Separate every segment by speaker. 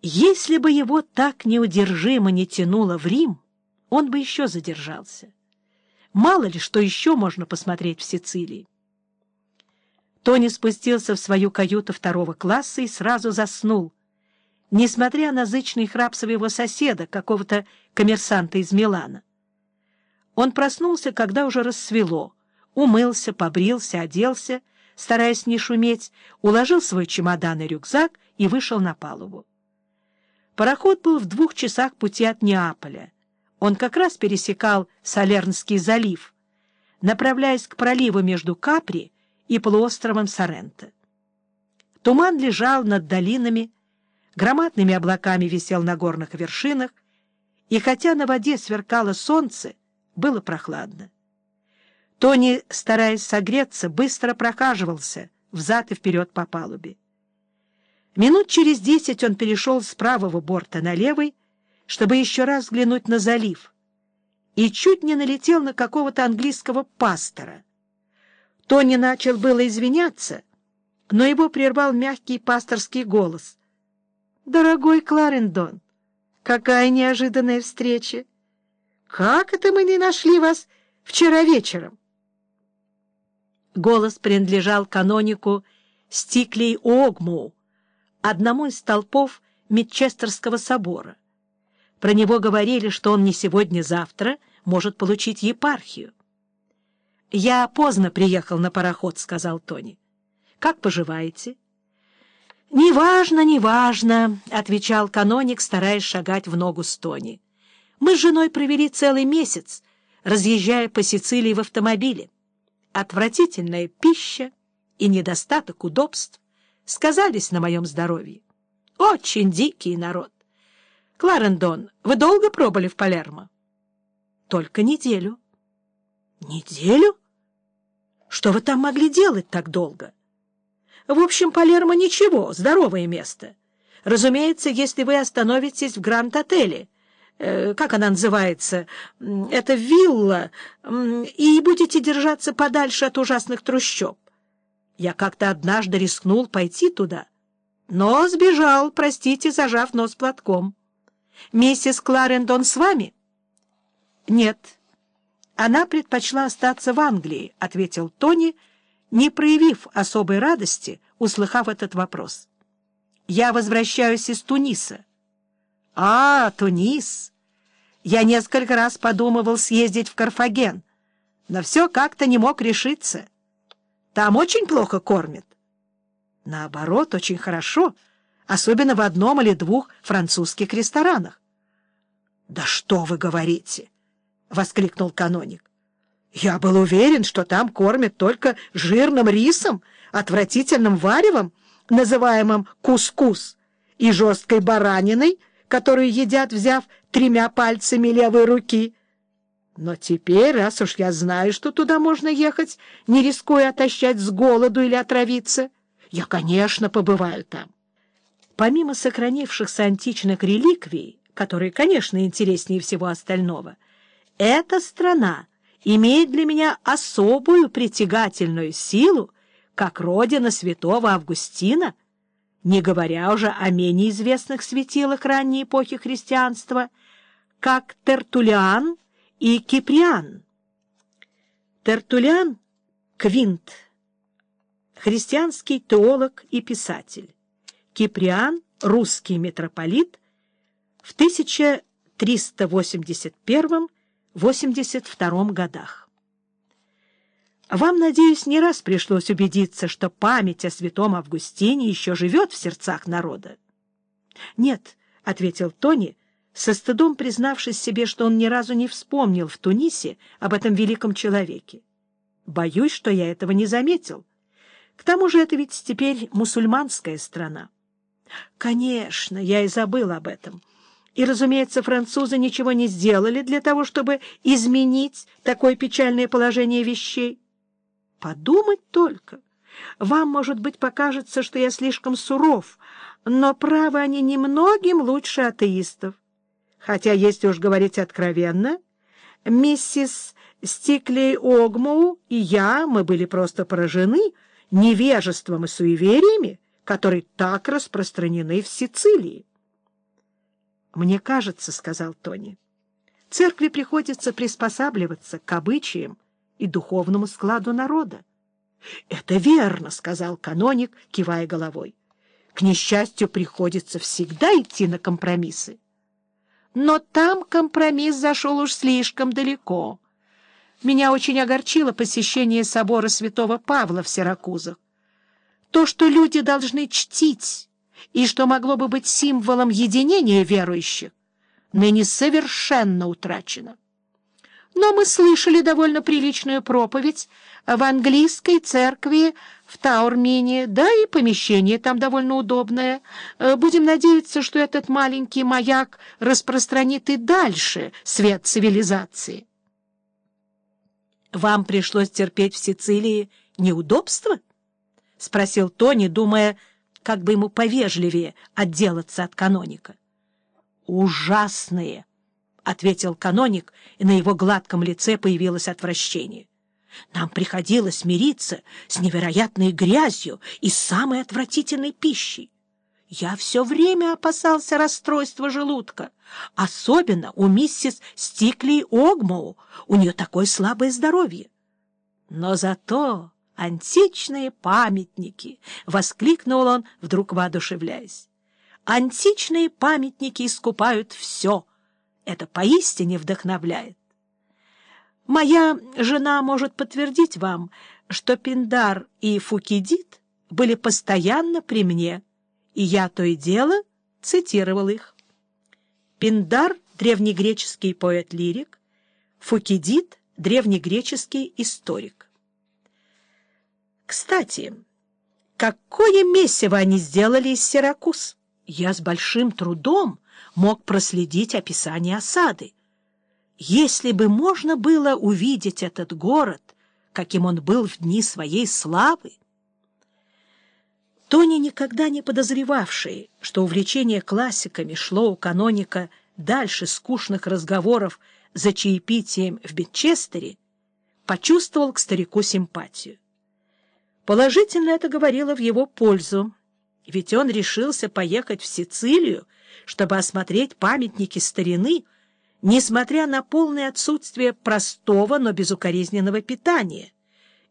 Speaker 1: Если бы его так неудержимо не тянуло в Рим, он бы еще задержался. Мало ли, что еще можно посмотреть в Сицилии. Тони спустился в свою каюту второго класса и сразу заснул, несмотря на зычный храп своего соседа, какого-то коммерсанта из Милана. Он проснулся, когда уже рассвело, умылся, побрился, оделся, стараясь не шуметь, уложил свой чемодан и рюкзак и вышел на палубу. Пароход был в двух часах пути от Неаполя. Он как раз пересекал Салернский залив, направляясь к проливу между Капри и полуостровом Соренто. Туман лежал над долинами, громадными облаками висел на горных вершинах, и хотя на воде сверкало солнце, было прохладно. Тони, стараясь согреться, быстро прохаживался взад и вперед по палубе. Минут через десять он перешел с правого борта на левый, чтобы еще раз взглянуть на залив, и чуть не налетел на какого-то английского пастора. Тони начал было извиняться, но его прервал мягкий пасторский голос. «Дорогой Кларендон, какая неожиданная встреча! Как это мы не нашли вас вчера вечером?» Голос принадлежал канонику Стиклей Огму, одному из столпов Митчестерского собора. Про него говорили, что он не сегодня-завтра может получить епархию. «Я поздно приехал на пароход», — сказал Тони. «Как поживаете?» «Неважно, неважно», — отвечал каноник, стараясь шагать в ногу с Тони. «Мы с женой провели целый месяц, разъезжая по Сицилии в автомобиле. Отвратительная пища и недостаток удобств сказались на моем здоровье. Очень дикий народ. Кларендон, вы долго пробыли в Палермо? Только неделю. Неделю? Что вы там могли делать так долго? В общем, Палермо ничего, здоровое место. Разумеется, если вы остановитесь в Гранд-отеле, э, как она называется, это вилла, и будете держаться подальше от ужасных трущоб. Я как-то однажды рискнул пойти туда, но сбежал, простите, зажав нос платком. Миссис Кларендон с вами? — Нет. Она предпочла остаться в Англии, — ответил Тони, не проявив особой радости, услыхав этот вопрос. — Я возвращаюсь из Туниса. — А, Тунис! Я несколько раз подумывал съездить в Карфаген, но все как-то не мог решиться. — там очень плохо кормят. Наоборот, очень хорошо, особенно в одном или двух французских ресторанах. — Да что вы говорите! — воскликнул каноник. — Я был уверен, что там кормят только жирным рисом, отвратительным варевом, называемым кускус, и жесткой бараниной, которую едят, взяв тремя пальцами левой руки — но теперь, раз уж я знаю, что туда можно ехать, не рискуя отощать с голоду или отравиться, я, конечно, побываю там. Помимо сохранившихся античных реликвий, которые, конечно, интереснее всего остального, эта страна имеет для меня особую притягательную силу, как родина святого Августина, не говоря уже о менее известных светилах ранней эпохи христианства, как Тертулиан и Киприан. Тертулян Квинт, христианский теолог и писатель. Киприан, русский митрополит, в 1381-82 годах. Вам, надеюсь, не раз пришлось убедиться, что память о святом Августине еще живет в сердцах народа. — Нет, — ответил Тони, — со стыдом признавшись себе, что он ни разу не вспомнил в Тунисе об этом великом человеке. Боюсь, что я этого не заметил. К тому же это ведь теперь мусульманская страна. Конечно, я и забыл об этом. И, разумеется, французы ничего не сделали для того, чтобы изменить такое печальное положение вещей. Подумать только. Вам, может быть, покажется, что я слишком суров, но правы они немногим лучше атеистов. Хотя, если уж говорить откровенно, миссис Стикли Огмоу и я, мы были просто поражены невежеством и суевериями, которые так распространены в Сицилии. «Мне кажется, — сказал Тони, — церкви приходится приспосабливаться к обычаям и духовному складу народа. — Это верно, — сказал каноник, кивая головой. — К несчастью, приходится всегда идти на компромиссы. Но там компромисс зашел уж слишком далеко. Меня очень огорчило посещение собора святого Павла в Сиракузах. То, что люди должны чтить, и что могло бы быть символом единения верующих, ныне совершенно утрачено. Но мы слышали довольно приличную проповедь в английской церкви в Таурмине, да и помещение там довольно удобное. Э, будем надеяться, что этот маленький маяк распространит и дальше свет цивилизации. «Вам пришлось терпеть в Сицилии неудобства?» — спросил Тони, думая, как бы ему повежливее отделаться от каноника. «Ужасные!» — ответил каноник, и на его гладком лице появилось отвращение. Нам приходилось мириться с невероятной грязью и самой отвратительной пищей. Я все время опасался расстройства желудка, особенно у миссис Стикли Огмоу, у нее такое слабое здоровье. Но зато античные памятники, — воскликнул он, вдруг воодушевляясь. Античные памятники искупают все. Это поистине вдохновляет. Моя жена может подтвердить вам, что Пиндар и Фукидид были постоянно при мне, и я то и дело цитировал их. Пиндар — древнегреческий поэт-лирик, Фукидид — древнегреческий историк. Кстати, какое месиво они сделали из Сиракуз? Я с большим трудом мог проследить описание осады. Если бы можно было увидеть этот город, каким он был в дни своей славы, Тони, никогда не подозревавший, что увлечение классиками шло у каноника дальше скучных разговоров за чаепитием в Битчестере, почувствовал к старику симпатию. Положительно это говорило в его пользу, ведь он решился поехать в Сицилию, чтобы осмотреть памятники старины, несмотря на полное отсутствие простого, но безукоризненного питания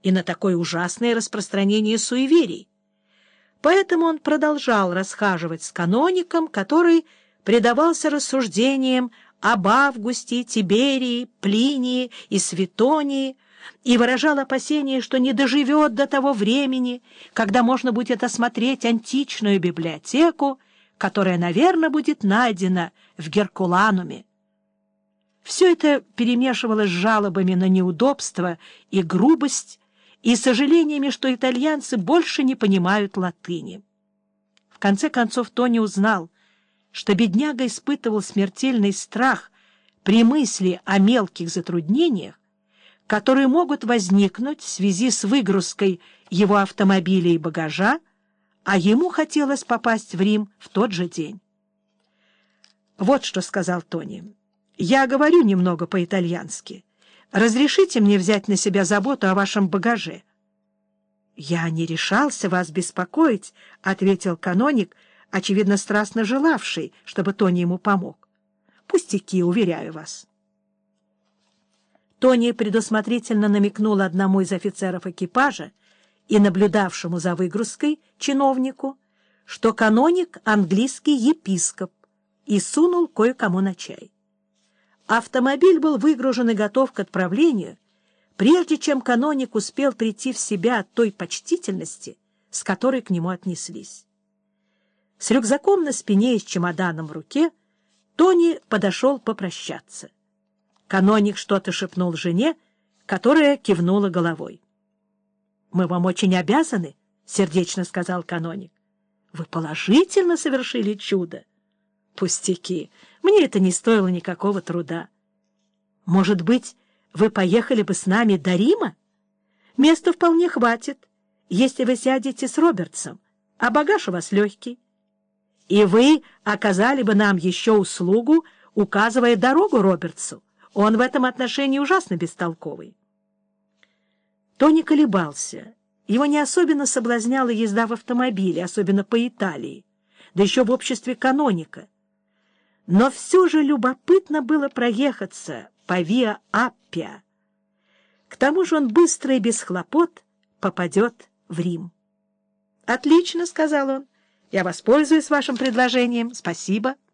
Speaker 1: и на такое ужасное распространение суеверий. Поэтому он продолжал расхаживать с каноником, который предавался рассуждениям об Августе, Тиберии, Плинии и Светонии и выражал опасение, что не доживет до того времени, когда можно будет осмотреть античную библиотеку, которая, наверное, будет найдена в Геркулануме. Все это перемешивалось с жалобами на неудобства и грубость, и сожалениями, что итальянцы больше не понимают латыни. В конце концов Тони узнал, что бедняга испытывал смертельный страх при мысли о мелких затруднениях, которые могут возникнуть в связи с выгрузкой его автомобиля и багажа, а ему хотелось попасть в Рим в тот же день. «Вот что», — сказал Тони. Я говорю немного по-итальянски. Разрешите мне взять на себя заботу о вашем багаже? — Я не решался вас беспокоить, — ответил каноник, очевидно, страстно желавший, чтобы Тони ему помог. — Пустяки, уверяю вас. Тони предусмотрительно намекнул одному из офицеров экипажа и наблюдавшему за выгрузкой чиновнику, что каноник — английский епископ, и сунул кое-кому на чай. Автомобиль был выгружен и готов к отправлению, прежде чем каноник успел прийти в себя от той почтительности, с которой к нему отнеслись. С рюкзаком на спине и с чемоданом в руке Тони подошел попрощаться. Каноник что-то шепнул жене, которая кивнула головой. — Мы вам очень обязаны, — сердечно сказал каноник. — Вы положительно совершили чудо. — Пустяки! Мне это не стоило никакого труда. Может быть, вы поехали бы с нами до Рима? Места вполне хватит, если вы сядете с Робертсом, а багаж у вас легкий. И вы оказали бы нам еще услугу, указывая дорогу Робертсу. Он в этом отношении ужасно бестолковый. Тони колебался. Его не особенно соблазняла езда в автомобиле, особенно по Италии, да еще в обществе каноника — но все же любопытно было проехаться по Виа Аппиа. К тому же он быстро и без хлопот попадет в Рим. — Отлично, — сказал он. — Я воспользуюсь вашим предложением. Спасибо. —